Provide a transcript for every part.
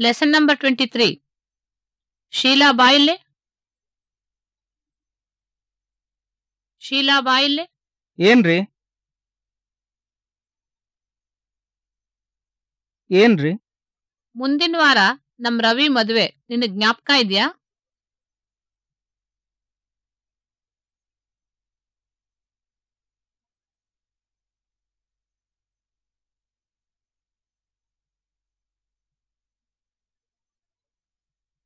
Lesson number twenty three Sheela ಬಾಯಿಲ್ಲೆ Sheela ಬಾಯಿಲ್ಲೆ ಏನ್ರಿ? ಏನ್ರಿ? ಮುಂದಿನ ವಾರ ನಮ್ ರವಿ ಮದ್ವೆ. ನಿನಗ್ ಜ್ಞಾಪಕ ಇದ್ಯಾ?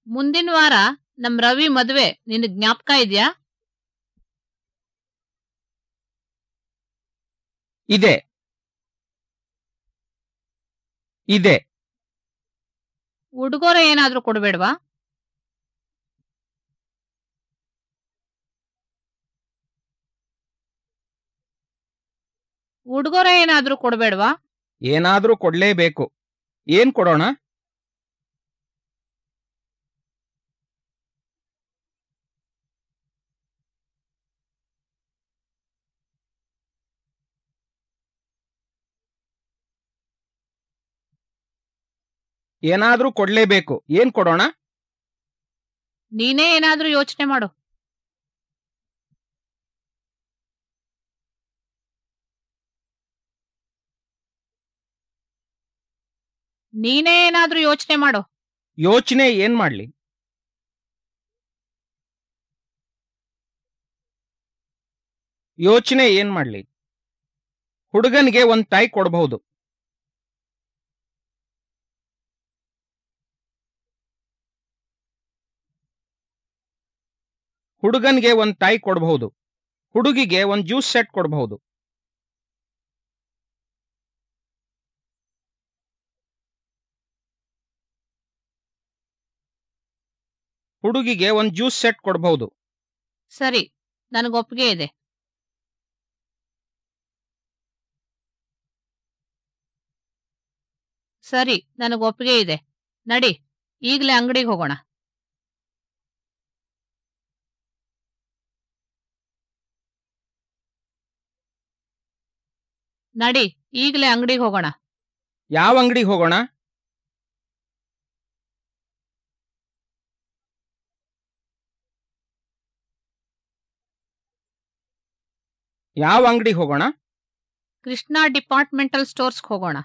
ಮುಂದಿನ ವಾರ ನಮ್ ರವಿ ಮದ್ವೆ. ನಿನ್ ಜ್ಞಾಪಕ ಇದ್ಯಾ? ಇದೆ. ಇದೆ. ಉಡುಗೊರೆ ಏನಾದ್ರೂ ಕೊಡ್ಬೇಡ್ವಾ? ಉಡುಗೊರೆ ಏನಾದ್ರೂ ಕೊಡ್ಬೇಡ್ವಾ? ಏನಾದ್ರೂ ಕೊಡ್ಲೇಬೇಕು. ಏನ್ ಕೊಡೋಣ? ಏನಾದ್ರೂ ಕೊಡ್ಲೇಬೇಕು. ಏನ್ ಕೊಡೋಣ? ನೀನೇ ಏನಾದ್ರೂ ಯೋಚನೆ ಮಾಡು. ನೀನೇ ಏನಾದ್ರೂ ಯೋಚನೆ ಮಾಡು. ಯೋಚನೆ ಏನ್ ಮಾಡ್ಲಿ? ಯೋಚನೆ ಏನ್ ಮಾಡ್ಲಿ? ಹುಡುಗನ್ಗೆ ಒಂದ್ ತಾಯಿ ಕೊಡಬಹುದು. ಹುಡುಗನ್ಗೆ ಒಂದು ತಾಯಿ ಕೊಡಬಹುದು. ಹುಡುಗಿಗೆ ಒಂದು ಜ್ಯೂಸ್ ಸೆಟ್ ಕೊಡಬಹುದು. ಹುಡುಗಿಗೆ ಒಂದು ಜ್ಯೂಸ್ ಸೆಟ್ ಕೊಡಬಹುದು. ಸರಿ, ನನಗ್ ಒಪ್ಪಿಗೆ ಇದೆ. ಸರಿ, ನನಗ್ ಒಪ್ಪಿಗೆ ಇದೆ. ನಡಿ, ಈಗಲೇ ಅಂಗಡಿಗೆ ಹೋಗೋಣ. ನಡಿ ಈಗಲೇ ಅಂಗಡಿಗೆ ಹೋಗೋಣ. ಯಾವ ಅಂಗಡಿಗೆ ಹೋಗೋಣ? ಯಾವ ಅಂಗಡಿಗೆ ಹೋಗೋಣ? ಕೃಷ್ಣ ಡಿಪಾರ್ಟ್ಮೆಂಟಲ್ ಸ್ಟೋರ್ಸ್ಗೆ ಹೋಗೋಣ.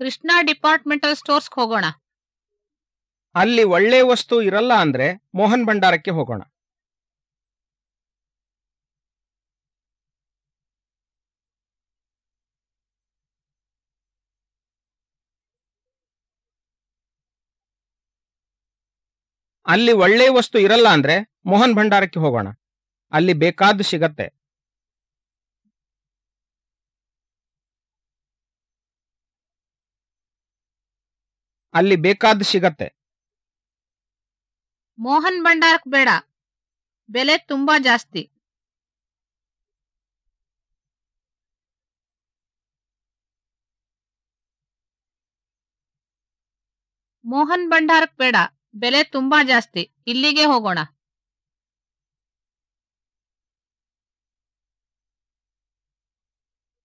ಕೃಷ್ಣ ಡಿಪಾರ್ಟ್ಮೆಂಟಲ್ ಸ್ಟೋರ್ಸ್ಗೆ ಹೋಗೋಣ. ಅಲ್ಲಿ ಒಳ್ಳೆ ವಸ್ತು ಇರಲ್ಲ ಅಂದ್ರೆ ಮೋಹನ್ ಭಂಡಾರಕ್ಕೆ ಹೋಗೋಣ. ಅಲ್ಲಿ ಒಳ್ಳೆ ವಸ್ತು ಇರಲ್ಲ ಅಂದ್ರೆ ಮೋಹನ್ ಭಂಡಾರಕ್ಕೆ ಹೋಗೋಣ. ಅಲ್ಲಿ ಬೇಕಾದ್ದು ಸಿಗತ್ತೆ. ಅಲ್ಲಿ ಬೇಕಾದ್ದು ಸಿಗತ್ತೆ. ಮೋಹನ್ ಭಂಡಾರಕ್ ಬೇಡ. ಬೆಲೆ ತುಂಬಾ ಜಾಸ್ತಿ. ಮೋಹನ್ ಭಂಡಾರಕ್ ಬೇಡ. ಬೆಲೆ ತುಂಬಾ ಜಾಸ್ತಿ. ಇಲ್ಲಿಗೆ ಹೋಗೋಣ.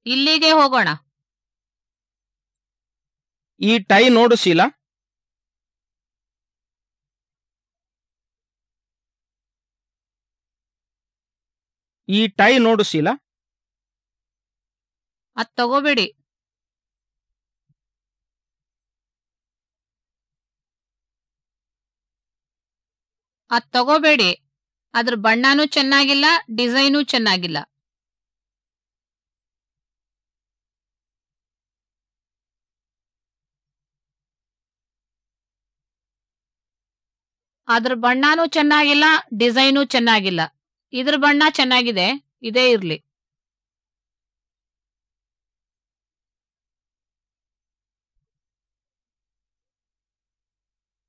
ಇಲ್ಲಿಗೆ ಹೋಗೋಣ. ಈ ಟೈ ನೋಡು ಶೀಲಾ. ಈ ಟೈ ನೋಡು ಶೀಲಾ. ಅದ್ ತಗೋಬೇಡಿ. ಅದ್ ತಗೋಬೇಡಿ. ಅದ್ರ ಬಣ್ಣನೂ ಚೆನ್ನಾಗಿಲ್ಲ, ಡಿಸೈನು ಚೆನ್ನಾಗಿಲ್ಲ. ಅದ್ರ ಬಣ್ಣನೂ ಚೆನ್ನಾಗಿಲ್ಲ, ಡಿಸೈನು ಚೆನ್ನಾಗಿಲ್ಲ. ಇದ್ರ ಬಣ್ಣ ಚೆನ್ನಾಗಿದೆ, ಇದೇ ಇರ್ಲಿ.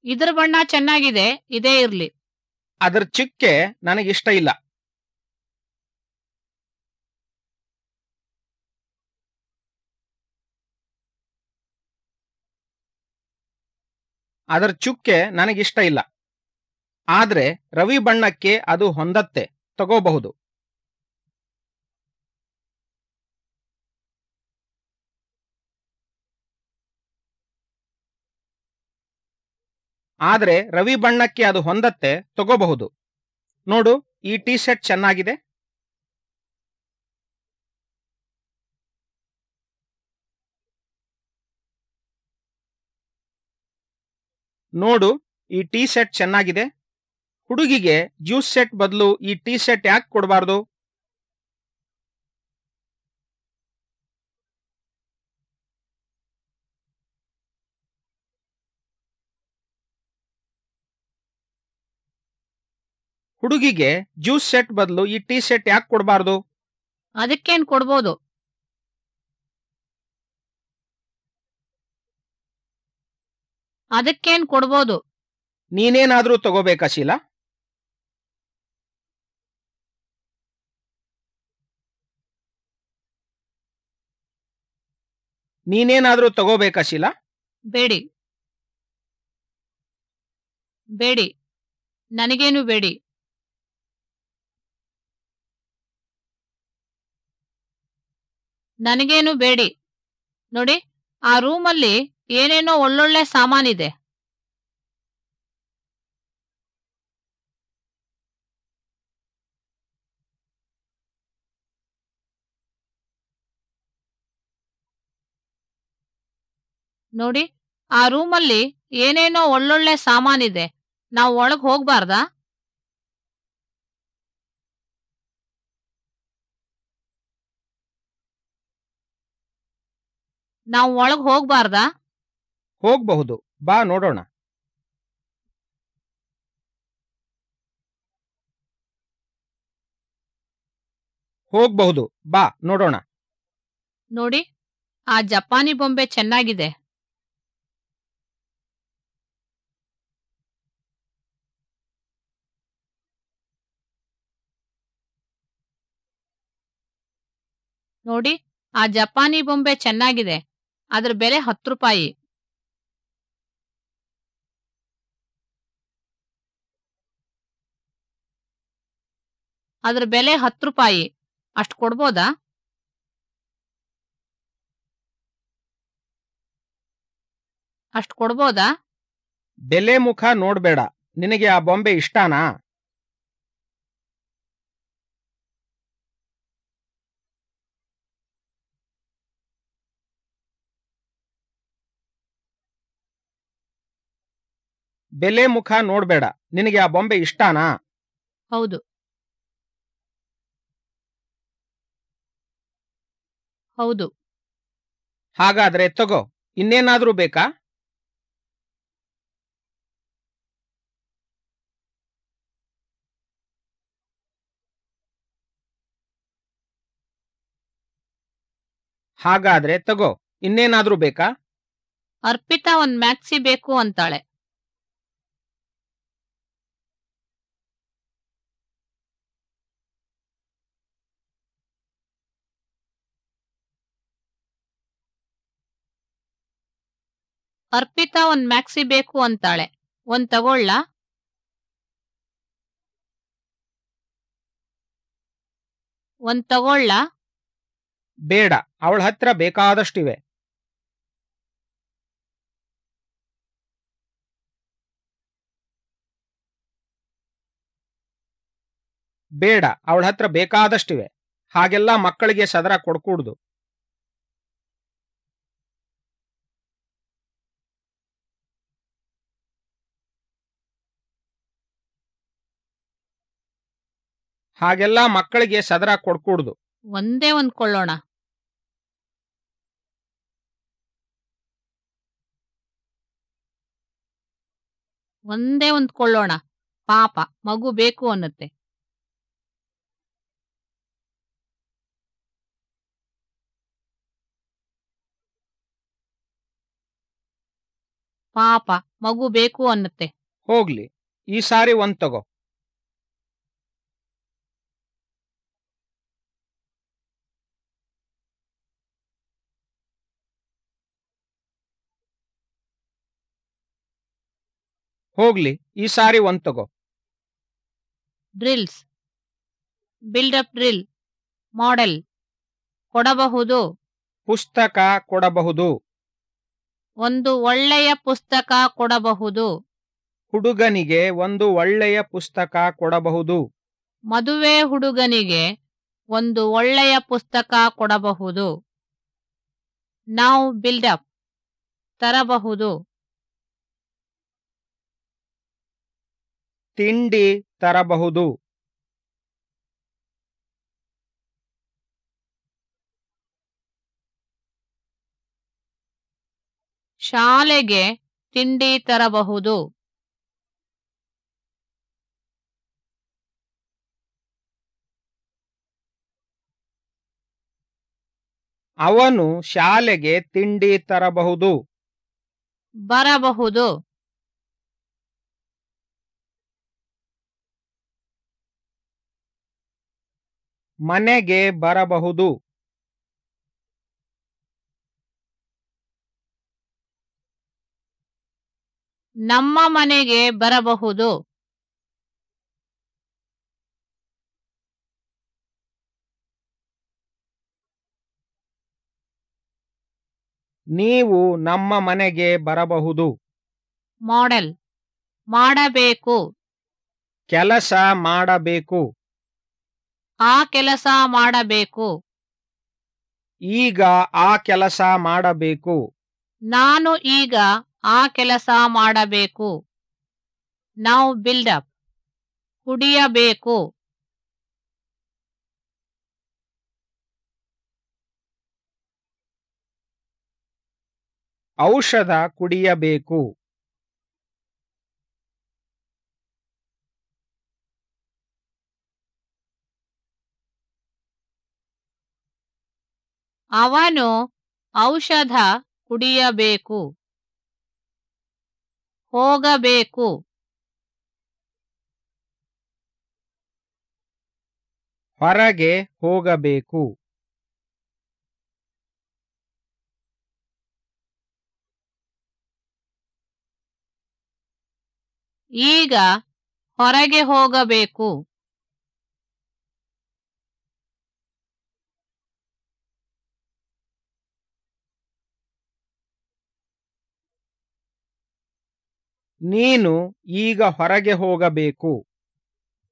ಇದ್ರ ಬಣ್ಣ ಚೆನ್ನಾಗಿದೆ, ಇದೇ ಇರ್ಲಿ. ಅದರ ಚಿಕ್ಕೆ ನನಗಿಷ್ಟ ಇಲ್ಲ. ಅದರ ಚುಕ್ಕೆ ನನಗಿಷ್ಟ ಇಲ್ಲ. ಆದ್ರೆ ರವಿ ಬಣ್ಣಕ್ಕೆ ಅದು ಹೊಂದತ್ತೆ. ತಗೋಬಹುದು. ಆದರೆ ರವಿ ಬಣ್ಣಕ್ಕೆ ಅದು ಹೊಂದತ್ತೆ, ತಗೋಬಹುದು. ನೋಡು, ಈ ಟೀ ಶರ್ಟ್ ಚೆನ್ನಾಗಿದೆ. ನೋಡು, ಈ ಟೀ ಶರ್ಟ್ ಚೆನ್ನಾಗಿದೆ. ಹುಡುಗಿಗೆ ಜ್ಯೂಸ್ ಸೆಟ್ ಬದಲು ಈ ಟೀ ಶರ್ಟ್ ಯಾಕೆ ಕೊಡಬಾರ್ದು? ಹುಡುಗಿಗೆ ಜ್ಯೂಸ್ ಸೆಟ್ ಬದಲು ಈ ಟೀ ಶರ್ಟ್ ಯಾಕೆ ಕೊಡಬಾರ್ದು? ಅದಕ್ಕೇನ್ ಕೊಡ್ಬೋದು? ಅದಕ್ಕೇನ್ ಕೊಡ್ಬೋದು? ನೀನೇನಾದ್ರೂ ತಗೋಬೇಕಾ ಶೀಲಾ? ನೀನೇನಾದ್ರೂ ತಗೋಬೇಕಾ ಶೀಲಾ? ಬೇಡಿ. ಬೇಡಿ. ನನಗೇನು ಬೇಡಿ. ನನಗೇನು ಬೇಡಿ. ನೋಡಿ, ಆ ರೂಮಲ್ಲಿ ಏನೇನೋ ಒಳ್ಳೊಳ್ಳೆ ಸಾಮಾನಿದೆ. ನೋಡಿ ಆ ರೂಮಲ್ಲಿ ಏನೇನೋ ಒಳ್ಳೊಳ್ಳೆ ಸಾಮಾನಿದೆ. ನಾವು ಒಳಗ್ ಹೋಗ್ಬಾರ್ದಾ? ನಾವು ಒಳಗ್ ಹೋಗ್ಬಾರ್ದಾ? ಹೋಗ್ಬಹುದು. ಬಾ ನೋಡೋಣ. ಹೋಗ್ಬಹುದು. ಬಾ ನೋಡೋಣ. ನೋಡಿ ಆ ಜಪಾನಿ ಬೊಂಬೆ ಚೆನ್ನಾಗಿದೆ. ನೋಡಿ, ಆ ಜಪಾನಿ ಬೊಂಬೆ ಚೆನ್ನಾಗಿದೆ. ಅದ್ರ ಬೆಲೆ ಹತ್ತು ರೂಪಾಯಿ. ಅದ್ರ ಬೆಲೆ ಹತ್ತು ರೂಪಾಯಿ. ಅಷ್ಟು ಕೊಡ್ಬೋದಾ? ಅಷ್ಟು ಕೊಡ್ಬೋದಾ? ಬೆಲೆ ಮುಖ ನೋಡ್ಬೇಡ. ನಿನಗೆ ಆ ಬೊಂಬೆ ಇಷ್ಟಾನಾ? ಬೆಲೆ ಮುಖ ನೋಡ್ಬೇಡ. ನಿನಗೆ ಆ ಬೊಂಬೆ ಇಷ್ಟಾನಾ? ಹೌದು. ಹೌದು. ಹಾಗಾದ್ರೆ ತಗೋ ಇನ್ನೇನಾದ್ರೂ ಬೇಕಾ? ಹಾಗಾದ್ರೆ ತಗೋ ಇನ್ನೇನಾದ್ರೂ ಬೇಕಾ? ಅರ್ಪಿತಾ ಒಂದ್ ಮ್ಯಾಕ್ಸಿ ಬೇಕು ಅಂತಾಳೆ. ಅರ್ಪಿತಾ ಒಂದ್ ಮ್ಯಾಕ್ಸಿ ಬೇಕು ಅಂತಾಳೆ. ಒಂದ್ ತಗೊಳ್ಳ? ಒಂದ್ ತಗೊಳ್ಳ? ಬೇಡ, ಅವಳ ಹತ್ರ ಬೇಕಾದಷ್ಟಿವೆ. ಬೇಡ, ಅವಳ ಹತ್ರ ಬೇಕಾದಷ್ಟಿವೆ. ಹಾಗೆಲ್ಲ ಮಕ್ಕಳಿಗೆ ಸದರ ಕೊಡ್ಕೂಡ್ದು. ಹಾಗೆಲ್ಲ ಮಕ್ಕಳಿಗೆ ಸದರ ಕೊಡ್ಕೂಡ್ದು. ಒಂದೇ ಒಂದ್ ಕೊಳ್ಳೋಣ. ಒಂದೇ ಒಂದ್ ಕೊಳ್ಳೋಣ. ಪಾಪ ಮಗು ಬೇಕು ಅನ್ನತ್ತೆ. ಪಾಪ ಮಗು ಬೇಕು ಅನ್ನತ್ತೆ. ಹೋಗ್ಲಿ. ಈ ಸಾರಿ ಒಂದ್ ತಗೋ. ಹೋಗ್ಲಿ ಈ ಸಾರಿ ಒಂದ್ ತಗೋ. ಡ್ರಿಲ್ಸ್ ಬಿಲ್ಡಪ್ ಡ್ರಿಲ್ ಮಾಡೆಲ್ ಕೊಡಬಹುದು. ಪುಸ್ತಕ ಕೊಡಬಹುದು. ಒಂದು ಒಳ್ಳೆಯ ಪುಸ್ತಕ ಕೊಡಬಹುದು. ಹುಡುಗನಿಗೆ ಒಂದು ಒಳ್ಳೆಯ ಪುಸ್ತಕ ಕೊಡಬಹುದು. ಮದುವೆ ಹುಡುಗನಿಗೆ ಒಂದು ಒಳ್ಳೆಯ ಪುಸ್ತಕ ಕೊಡಬಹುದು. ನಾವು ಬಿಲ್ಡಪ್ ತರಬಹುದು. ತಿಂಡಿ ತರಬಹುದು. ಶಾಲೆಗೆ ತಿಂಡಿ ತರಬಹುದು. ಅವನು ಶಾಲೆಗೆ ತಿಂಡಿ ತರಬಹುದು. ಬರಬಹುದು. ಮನೆಗೆ ಬರಬಹುದು. ನಮ್ಮ ಮನೆಗೆ ಬರಬಹುದು. ನೀವು ನಮ್ಮ ಮನೆಗೆ ಬರಬಹುದು. ಮಾಡೆಲ್. ಮಾಡಬೇಕು. ಕೆಲಸ ಮಾಡಬೇಕು. ಆ ಕೆಲಸ ಮಾಡಬೇಕು. ಈಗ ಆ ಕೆಲಸ ಮಾಡಬೇಕು. ನಾನು ಈಗ ಆ ಕೆಲಸ ಮಾಡಬೇಕು. ನಾವು ಬಿಲ್ಡಪ್ ಕುಡಿಯಬೇಕು. ಔಷಧ ಕುಡಿಯಬೇಕು. ಅವನು ಔಷಧ ಕುಡಿಯಬೇಕು. ಹೋಗಬೇಕು. ಹೊರಗೆ ಹೋಗಬೇಕು. ಈಗ ಹೊರಗೆ ಹೋಗಬೇಕು. ನೀನು ಈಗ ಹೊರಗೆ ಹೋಗಬೇಕು.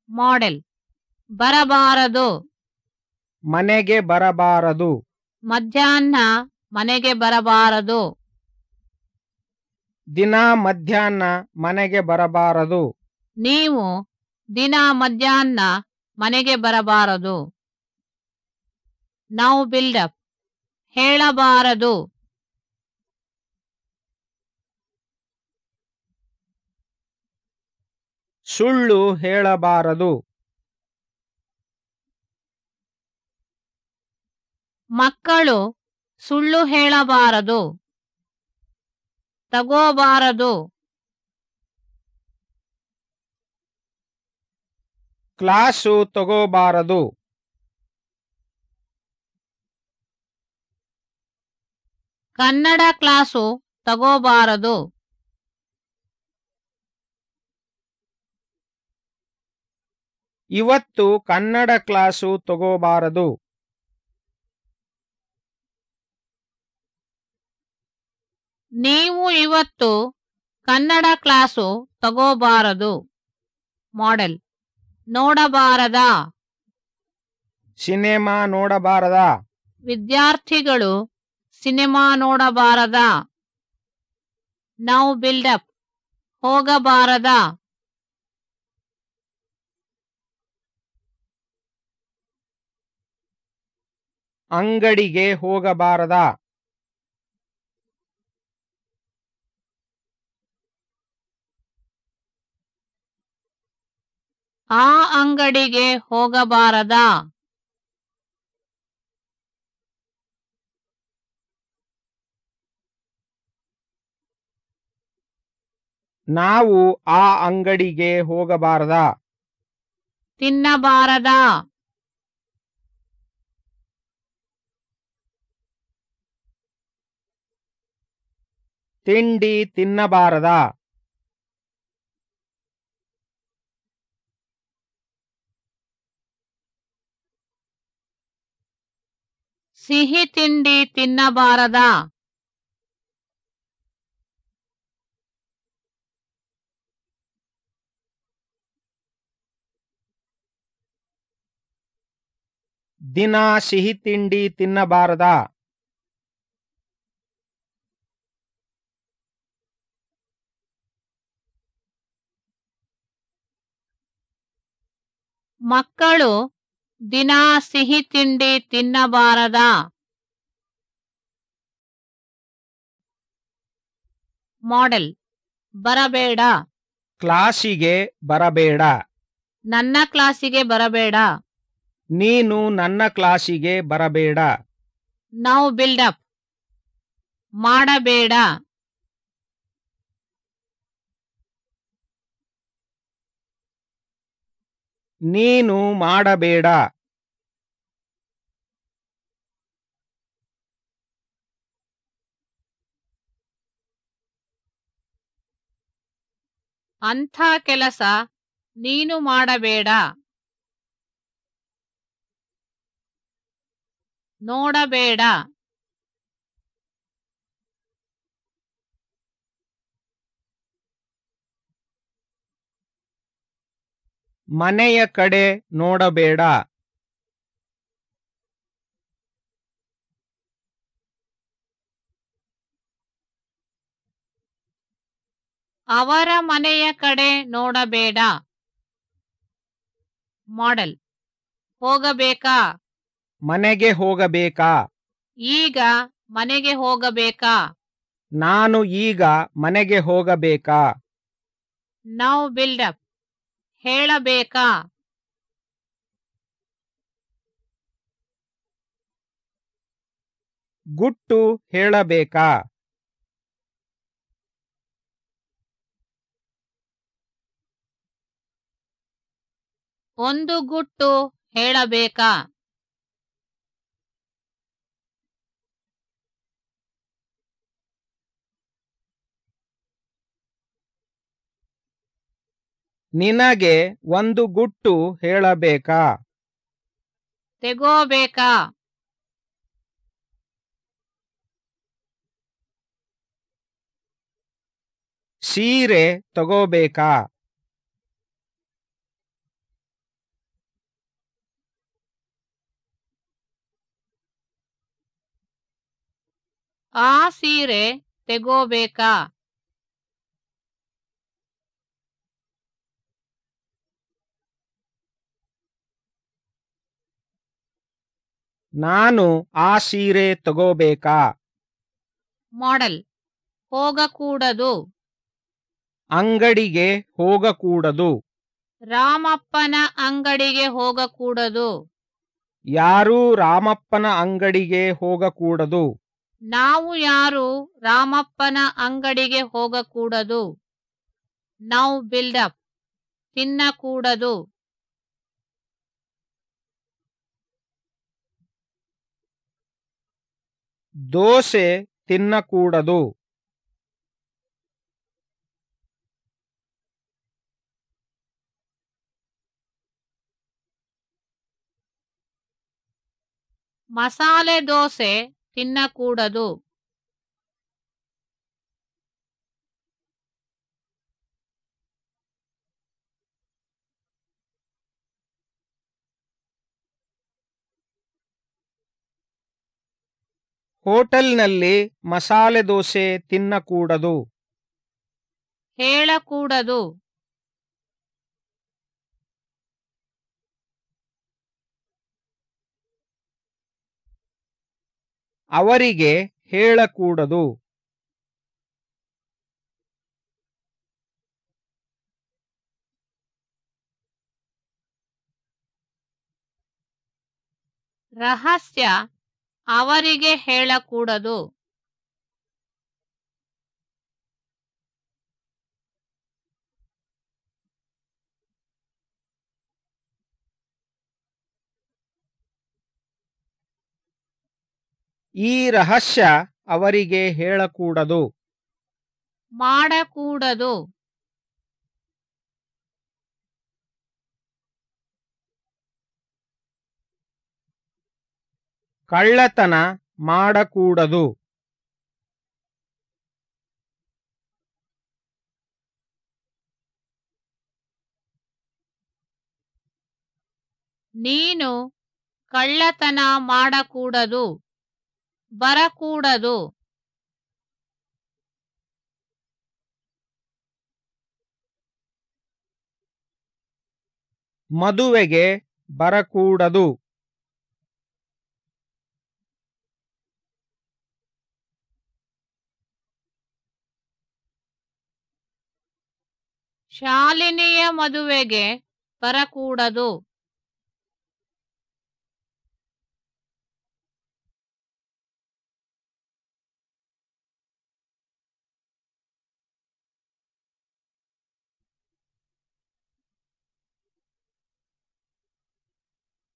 ಮಾಡೆಲ್ ಬರಬಾರದು. ಮನೆಗೆ ಬರಬಾರದು. ಮಧ್ಯಾಹ್ನ ಮನೆಗೆ ಬರಬಾರದು. ದಿನ ಮಧ್ಯಾಹ್ನ ಮನೆಗೆ ಬರಬಾರದು. ನೀವು ದಿನ ಮಧ್ಯಾಹ್ನ ಮನೆಗೆ ಬರಬಾರದು. ನಾವು ಬಿಲ್ಡಪ್ ಹೇಳಬಾರದು. ಸುಳ್ಳು ಹೇಳಬಾರದು. ಮಕ್ಕಳು ಸುಳ್ಳು ಹೇಳಬಾರದು. ತಗೋಬಾರದು. ಕ್ಲಾಸು ತಗೋಬಾರದು. ಕನ್ನಡ ಕ್ಲಾಸು ತಗೋಬಾರದು. ಇವತ್ತು ಕನ್ನಡ ಕ್ಲಾಸು ತಗೋಬಾರದು. ನೀವು ಇವತ್ತು ಕನ್ನಡ ಕ್ಲಾಸು ತಗೋಬಾರದು. ಮಾಡೆಲ್. ನೋಡಬಾರದ. ಸಿನಿಮಾ ನೋಡಬಾರದ. ವಿದ್ಯಾರ್ಥಿಗಳು ಸಿನಿಮಾ ನೋಡಬಾರದ. ನಾವು ಬಿಲ್ಡಪ್. ಹೋಗಬಾರದಾ. ಅಂಗಡಿಗೆ ಹೋಗಬಾರದ? ಆ ಅಂಗಡಿಗೆ ಹೋಗಬಾರದ? ನಾವು ಆ ಅಂಗಡಿಗೆ ಹೋಗಬಾರದ? ತಿನ್ನಬಾರದಾ? ತಿಂಡಿ ತಿನ್ನಬಾರದ? ಸಿಹಿ ತಿಂಡಿ ತಿನ್ನಬಾರದ? ದಿನ ಸಿಹಿ ತಿಂಡಿ ತಿನ್ನಬಾರದ? ಮಕ್ಕಳು ದಿನಾ ಸಿಹಿ ತಿಂಡಿ ತಿನ್ನಬಾರದ. ಮಾಡೆಲ್ ಬರಬೇಡ. ಕ್ಲಾಸಿಗೆ ಬರಬೇಡ. ನನ್ನ ಕ್ಲಾಸಿಗೆ ಬರಬೇಡ. ನೀನು ನನ್ನ ಕ್ಲಾಸಿಗೆ ಬರಬೇಡ. ನಾವು ಬಿಲ್ಡಪ್ ಮಾಡಬೇಡ. ನೀನು ಮಾಡಬೇಡ. ಅಂಥ ಕೆಲಸ ನೀನು ಮಾಡಬೇಡ. ನೋಡಬೇಡ. ಮನೆಯ ಕಡೆ ನೋಡಬೇಡ. ಅವರ ಮನೆಯ ಕಡೆ ನೋಡಬೇಡ. ಮಾಡೆಲ್. ಹೋಗಬೇಕಾ? ಮನೆಗೆ ಹೋಗಬೇಕಾ? ಈಗ ಮನೆಗೆ ಹೋಗಬೇಕಾ? ನಾನು ಈಗ ಮನೆಗೆ ಹೋಗಬೇಕಾ? ನಾವು ಬಿಲ್ಡಪ್. ಹೇಳಬೇಕಾ? ಗುಟ್ಟು ಹೇಳಬೇಕಾ? ಒಂದು ಗುಟ್ಟು ಹೇಳಬೇಕಾ? ನಿನಗೆ ಒಂದು ಗುಟ್ಟು ಹೇಳಬೇಕಾ? ತೆಗೋಬೇಕಾ? ಸೀರೆ ತಗೋಬೇಕಾ? ಆ ಸೀರೆ ತೆಗೋಬೇಕಾ? ನಾನು ಆ ಸೀರೆ ತಗೋಬೇಕಾ? ಮಾಡೆಲ್. ಹೋಗಕೂಡದು. ಅಂಗಡಿಗೆ ಹೋಗಕೂಡದು. ರಾಮಪ್ಪನ ಅಂಗಡಿಗೆ ಹೋಗಕೂಡದು. ಯಾರೂ ರಾಮಪ್ಪನ ಅಂಗಡಿಗೆ ಹೋಗಕೂಡದು? ನಾವು ಯಾರು ರಾಮಪ್ಪನ ಅಂಗಡಿಗೆ ಹೋಗಕೂಡದು? ನಾವು ಬಿಲ್ಡಪ್. ತಿನ್ನಕೂಡದು. ದೋಸೆ ತಿನ್ನಕೂಡದು. ಮಸಾಲೆ ದೋಸೆ ತಿನ್ನಕೂಡದು. ಹೋಟೆಲ್ನಲ್ಲಿ ಮಸಾಲೆ ದೋಸೆ ತಿನ್ನಕೂಡದು. ಹೇಳಕೂಡದು. ಅವರಿಗೆ ಹೇಳಕೂಡದು. ರಹಸ್ಯ ಅವರಿಗೆ ಹೇಳಕೂಡದು. ಈ ರಹಸ್ಯ ಅವರಿಗೆ ಹೇಳಕೂಡದು. ಮಾಡಕೂಡದು. ಕಳ್ಳತನ ಮಾಡಕೂಡದು. ನೀನು ಕಳ್ಳತನ ಮಾಡಕೂಡದು ಬರಕೂಡದು. ಮದುವೆಗೆ ಬರಕೂಡದು. ಶಾಲಿನಿಯ ಮದುವೆಗೆ ಬರಕೂಡದು.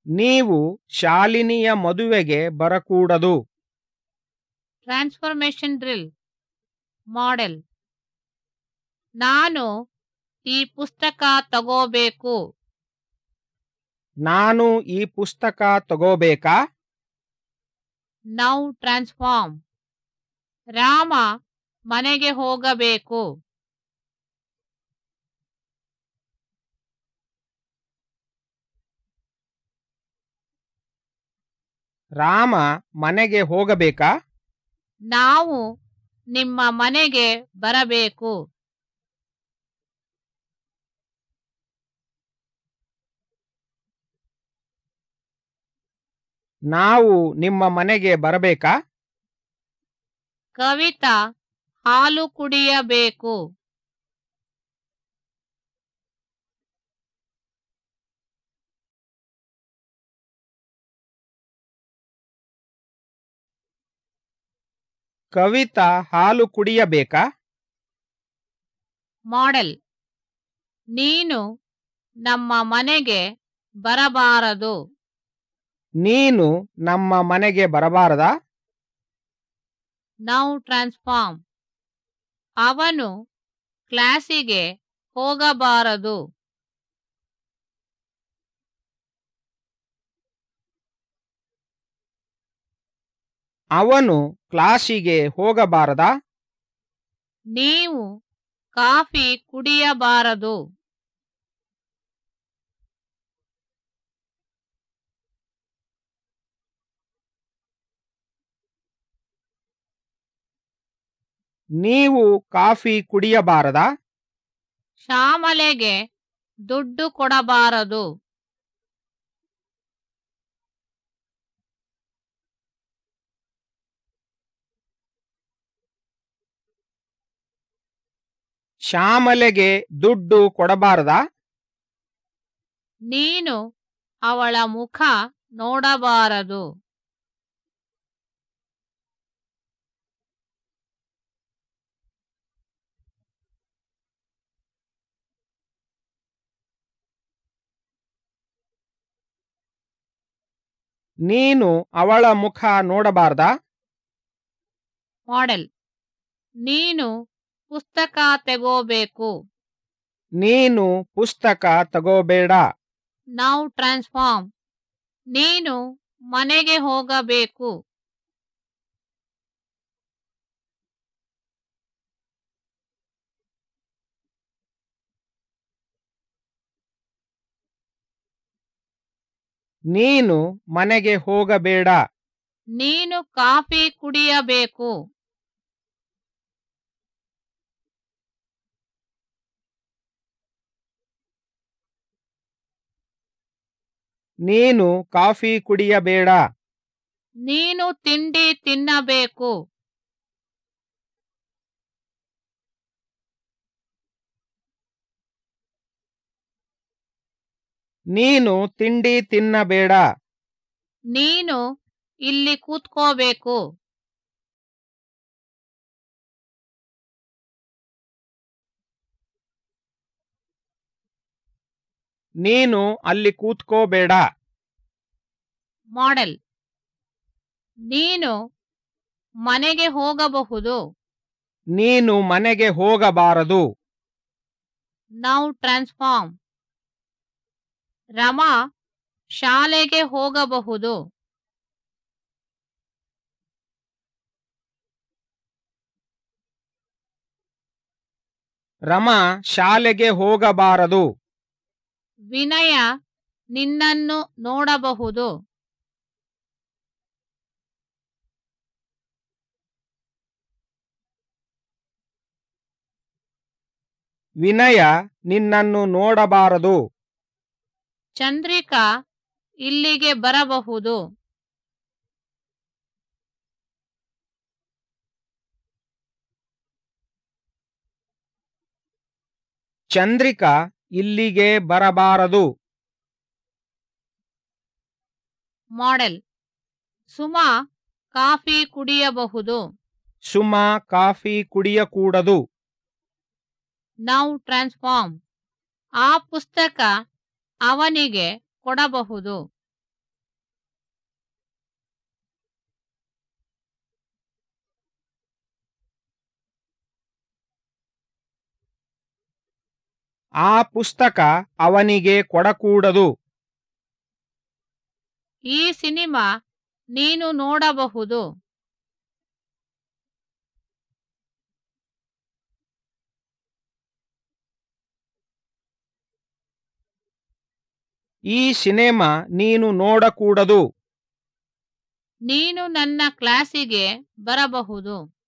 ನೀವು ಶಾಲಿನಿಯ ಮದುವೆಗೆ ಬರಕೂಡದು. Transformation drill model. ನಾನು ಈ ಪುಸ್ತಕ ತಗೋಬೇಕು. ನಾನು ಈ ಪುಸ್ತಕ ತಗೋಬೇಕಾ? ನೌ ಟ್ರಾನ್ಸ್ಫಾರ್ಮ್ ರಾಮ ಮನೆಗೆ ಹೋಗಬೇಕು. ರಾಮ ಮನೆಗೆ ಹೋಗಬೇಕಾ? ನಾವು ನಿಮ್ಮ ಮನೆಗೆ ಬರಬೇಕು. ನಾವು ನಿಮ್ಮ ಮನೆಗೆ ಬರಬೇಕಾ? ಕವಿತಾ ಹಾಲು ಕುಡಿಯಬೇಕು. ಕವಿತಾ ಹಾಲು ಕುಡಿಯಬೇಕಾ? ಮಾಡೆಲ್. ನೀನು ನಮ್ಮ ಮನೆಗೆ ಬರಬಾರದು. ನೀನು ನಮ್ಮ ಮನೆಗೆ ಬರಬಾರದಾ? ನೌ ಟ್ರಾನ್ಸ್ಫಾರ್ಮ್ ಅವನು ಕ್ಲಾಸಿಗೆ ಹೋಗಬಾರದು. ಅವನು ಕ್ಲಾಸಿಗೆ ಹೋಗಬಾರದಾ? ನೀವು ಕಾಫಿ ಕುಡಿಯಬಾರದು. ನೀವು ಕಾಫಿ ಕುಡಿಯಬಾರದಾ? ಶ್ಯಾಮಲೆಗೆ ದುಡ್ಡು ಕೊಡಬಾರದು. ಶ್ಯಾಮಲೆಗೆ ದುಡ್ಡು ಕೊಡಬಾರದಾ? ನೀನು ಅವಳ ಮುಖ ನೋಡಬಾರದು. ನೀನು ಅವಳ ಮುಖ ನೋಡಬಾರದಾ? ಮಾಡೆಲ್. ನೀನು ಪುಸ್ತಕ ತಗೋಬೇಕು. ನೀನು ಪುಸ್ತಕ ತಗೋಬೇಡ. ನಾವು ಟ್ರಾನ್ಸ್ಫಾರ್ಮ್. ನೀನು ಮನೆಗೆ ಹೋಗಬೇಕು. ನೀನು ಮನೆಗೆ ಹೋಗಬೇಡ. ನೀನು ಕಾಫಿ ಕುಡಿಯಬೇಕು. ನೀನು ಕಾಫಿ ಕುಡಿಯಬೇಡ. ನೀನು ತಿಂಡಿ ತಿನ್ನಬೇಕು. ನೀನು ತಿಂಡಿ ತಿನ್ನಬೇಡ. ನೀನು ಇಲ್ಲಿ ಕೂತ್ಕೋಬೇಕು. ನೀನು ಅಲ್ಲಿ ಕೂತ್ಕೋಬೇಡ. ಮಾಡೆಲ್. ನೀನು ಮನೆಗೆ ಹೋಗಬಹುದು. ನೀನು ಮನೆಗೆ ಹೋಗಬಾರದು. ನೌ ಟ್ರಾನ್ಸ್ಫಾರ್ಮ್ ರಮಾ ಶಾಲೆಗೆ ಹೋಗಬಹುದು. ರಮಾ ಶಾಲೆಗೆ ಹೋಗಬಾರದು. ವಿನಯ ನಿನ್ನನ್ನು ನೋಡಬಹುದು. ವಿನಯ ನಿನ್ನನ್ನು ನೋಡಬಾರದು. ಚಂದ್ರಿಕಾ ಇಲ್ಲಿಗೆ ಬರಬಹುದು. ಚಂದ್ರಿಕಾ ಇಲ್ಲಿಗೆ ಬರಬಾರದು. ಮಾಡೆಲ್. ಸುಮಾ ಕಾಫಿ ಕುಡಿಯಬಹುದು. ಸುಮಾ ಕಾಫಿ ಕುಡಿಯಕೂಡದು. Now transform. ಆ ಪುಸ್ತಕ ಅವನಿಗೆ ಕೊಡಬಹುದು. ಆ ಪುಸ್ತಕ ಅವನಿಗೆ ಕೊಡಕೂಡದು. ಈ ಸಿನಿಮಾ ನೀನು ನೋಡಬಹುದು. ಈ ಸಿನೆಮಾ ನೀನು ನೋಡಕೂಡದು. ನೀನು ನನ್ನ ಕ್ಲಾಸಿಗೆ ಬರಬಹುದು.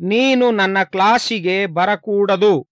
ನೀನು ನನ್ನ ಕ್ಲಾಸಿಗೆ ಬರಕೂಡದು.